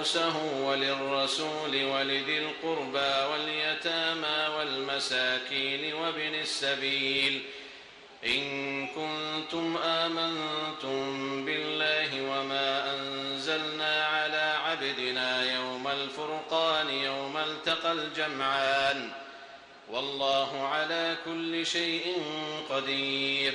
خمسه وللرسول ولذي القربى واليتامى والمساكين وابن السبيل. إن كنتم آمنتم بالله وما أنزلنا على عبدنا يوم الفرقان يوم التقى الجمعان. والله على كل شيء قدير.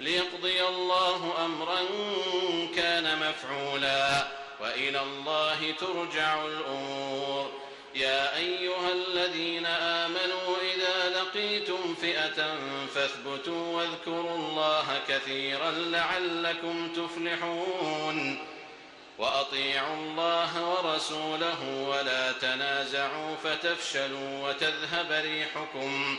ليقضي الله أمرا كان مفعولا وإلى الله ترجع الأمور. يا أيها الذين آمنوا إذا لقيتم فئة فاثبتوا واذكروا الله كثيرا لعلكم تفلحون. وأطيعوا الله ورسوله ولا تنازعوا فتفشلوا وتذهب ريحكم.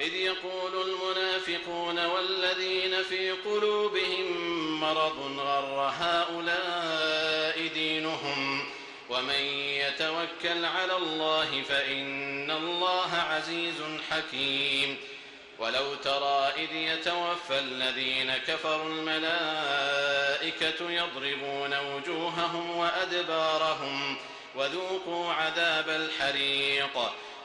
إذ يقول المنافقون والذين في قلوبهم مرض غر هؤلاء دينهم ومن يتوكل على الله فإن الله عزيز حكيم. ولو ترى إذ يتوفى الذين كفروا الملائكة يضربون وجوههم وأدبارهم وذوقوا عذاب الحريق.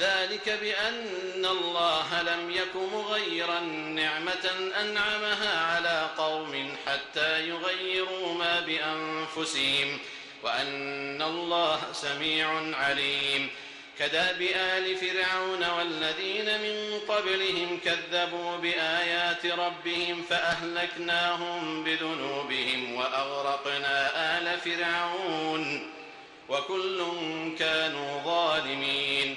ذلك بأن الله لم يك مغيرا نعمة أنعمها على قوم حتى يغيروا ما بأنفسهم وأن الله سميع عليم. كداب آل فرعون والذين من قبلهم كذبوا بآيات ربهم فأهلكناهم بذنوبهم وأغرقنا آل فرعون وكل كانوا ظالمين.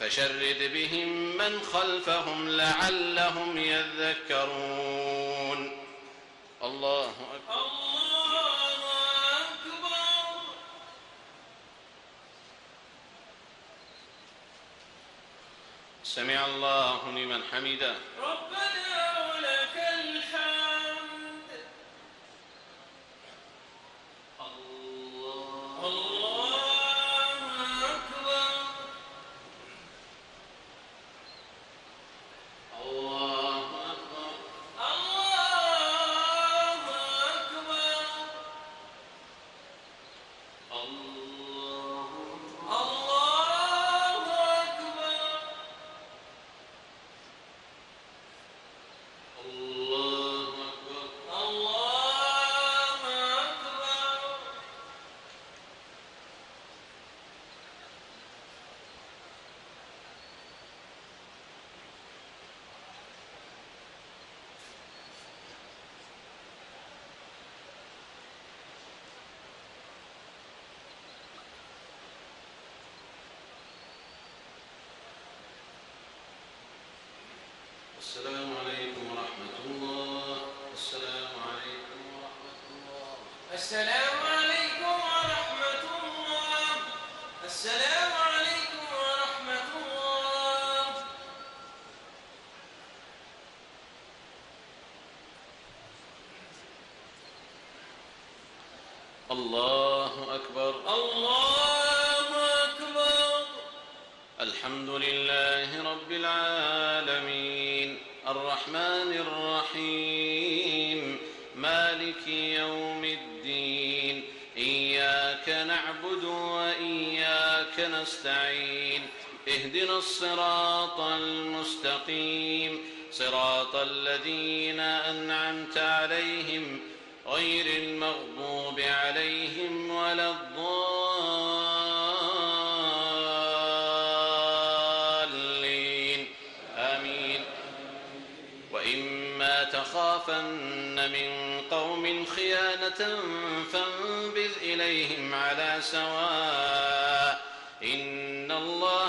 فشرد بهم من خلفهم لعلهم يذكرون. الله أكبر. الله أكبر سمع الله لمن حمده. ربنا ولك الحمد الله أكبر الله أكبر الله أكبر الله الله أكبر الله أكبر الله أكبر السلام عليكم ورحمة الله السلام عليكم ورحمة الله السلام عليكم نستعين اهدنا الصراط المستقيم. صراط الذين أنعمت عليهم غير المغضوب عليهم ولا الضالين. آمين. وإما تخافن من قوم خيانة فانبذ إليهم على سواء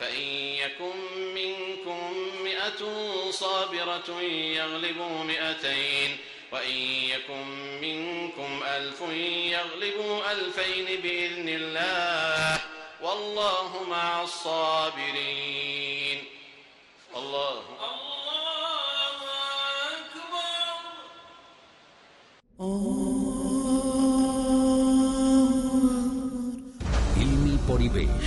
فإن يكن منكم مئة صابرة يغلبوا مئتين وإن يكن منكم ألف يغلبوا ألفين بإذن الله والله مع الصابرين الله الله أكبر ইলমি পরিবেশ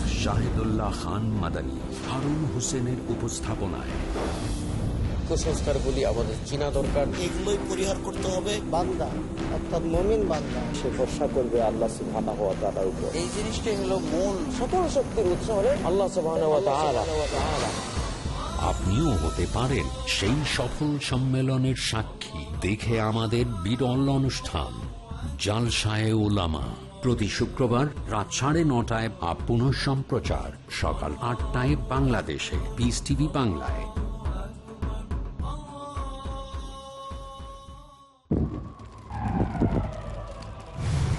শাহিদুল্লাহ খান মাদানী হারুন হোসেনের উপস্থাপনায়। কুসংস্কারগুলি আমাদের চিনা দরকার। এগুলোই পরিহার করতে হবে। বান্দা অর্থাৎ মমিন বান্দা। সে ভরসা করবে আল্লাহ সুবহানাহু ওয়া তাআলার উপর। এই জিনিসটাই হলো মূল। সকল শক্তির উৎস হলো আল্লাহ সুবহানাহু ওয়া তাআলা। আপনিও হতে পারেন সেই সফল সম্মেলনের সাক্ষী। দেখে আমাদের বিরল অনুষ্ঠান জালসায় ওলামা প্রতি শুক্রবার রাত সাড়ে নটায় বা পুনঃ সম্প্রচার সকাল আটটায় বাংলাদেশে পিস টিভি বাংলায়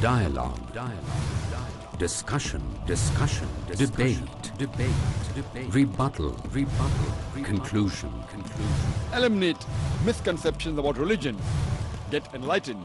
Dialogue. Dialogue. Dialogue. Discussion. Discussion. Discussion. Debate. Debate. Debate. Rebuttal. Rebuttal. Rebuttal. Conclusion. Conclusion. Eliminate misconceptions about religion. Get enlightened.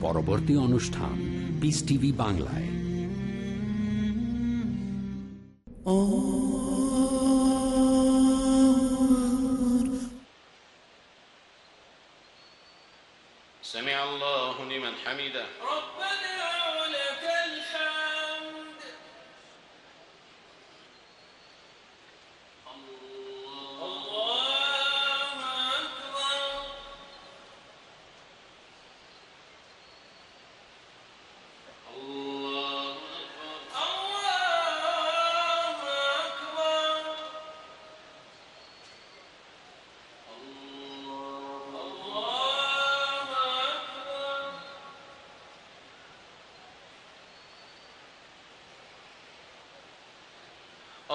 পরবর্তী অনুষ্ঠান পিস টিভি বাংলায়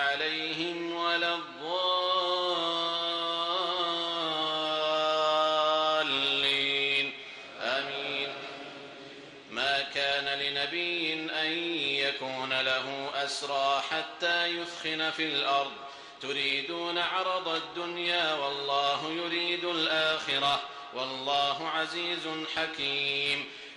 عليهم ولا الضالين. آمين. ما كان لنبي أن يكون له أسرى حتى يثخن في الأرض. تريدون عرض الدنيا والله يريد الآخرة. والله عزيز حكيم.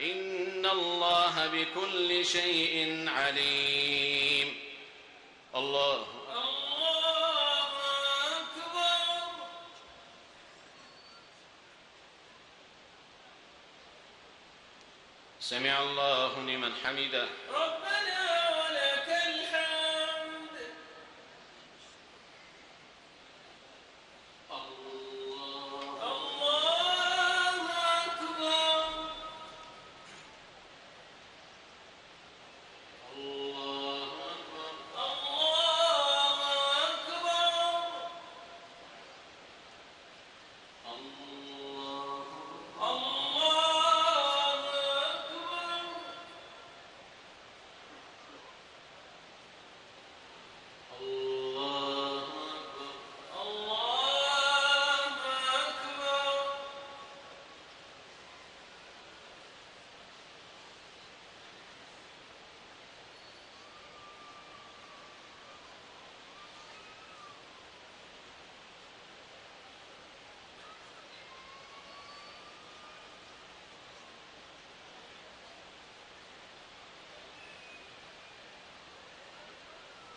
إن الله بكل شيء عليم. الله سمع الله لمن حمده. ربنا ولك الحمد الله أكبر الله أكبر الله أكبر الله أكبر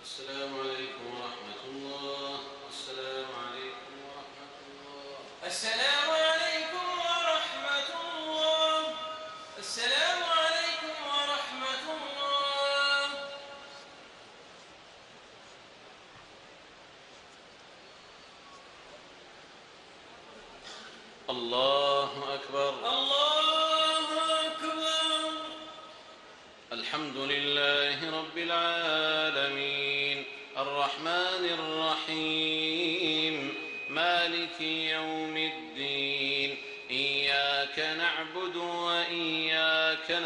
السلام عليكم ورحمة الله السلام عليكم ورحمة الله السلام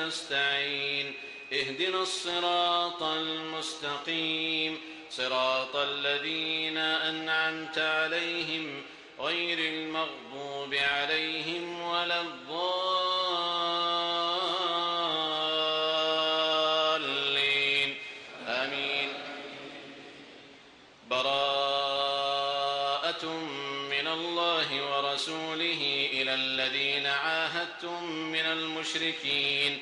نستعين. اهدنا الصراط المستقيم. صراط الذين أنعمت عليهم غير المغضوب عليهم ولا الضالين. آمين. براءة من الله ورسوله إلى الذين عاهدتم من المشركين.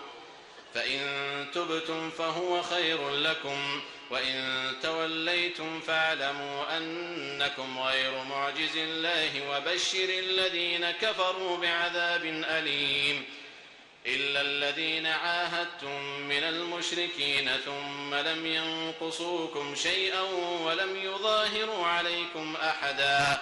فإن تبتم فهو خير لكم وإن توليتم فاعلموا أنكم غير معجز الله وبشر الذين كفروا بعذاب أليم. إلا الذين عاهدتم من المشركين ثم لم ينقصوكم شيئا ولم يظاهروا عليكم أحدا.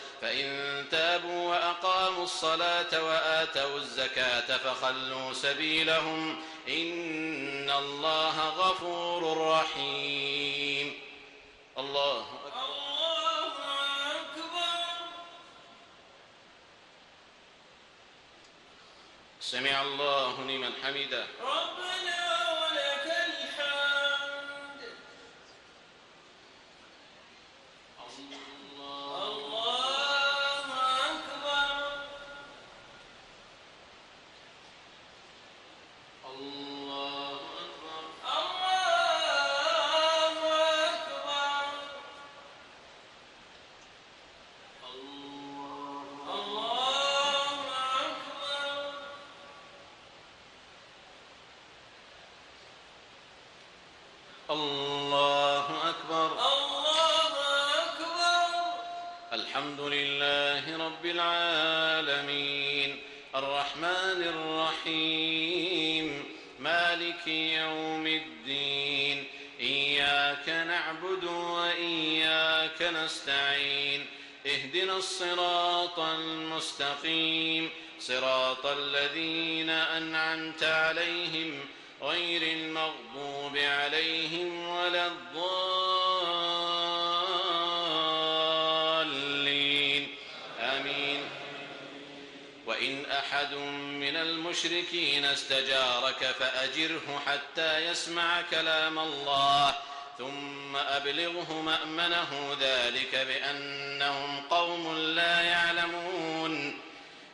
فإن تابوا وأقاموا الصلاة وآتوا الزكاة فخلوا سبيلهم إن الله غفور رحيم. الله أكبر. الله أكبر سمع الله لمن حمده. ربنا المستقيم صراط الذين أنعمت عليهم غير المغضوب عليهم ولا الضالين. آمين. وإن أحد من المشركين استجارك فأجره حتى يسمع كلام الله ثم أبلغه مأمنه ذلك بأنهم قوم لا يعلمون.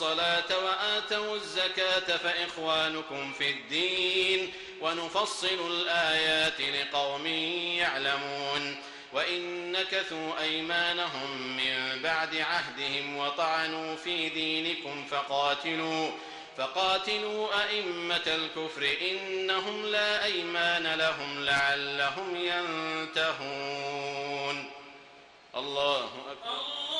الصلاة وآتوا الزكاة فإخوانكم في الدين ونفصل الآيات لقوم يعلمون وإن نكثوا أيمانهم من بعد عهدهم وطعنوا في دينكم فقاتلوا فقاتلوا أئمة الكفر إنهم لا أيمان لهم لعلهم ينتهون الله أكبر. الله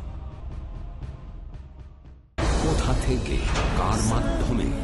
থেকে কার মাধ্যমে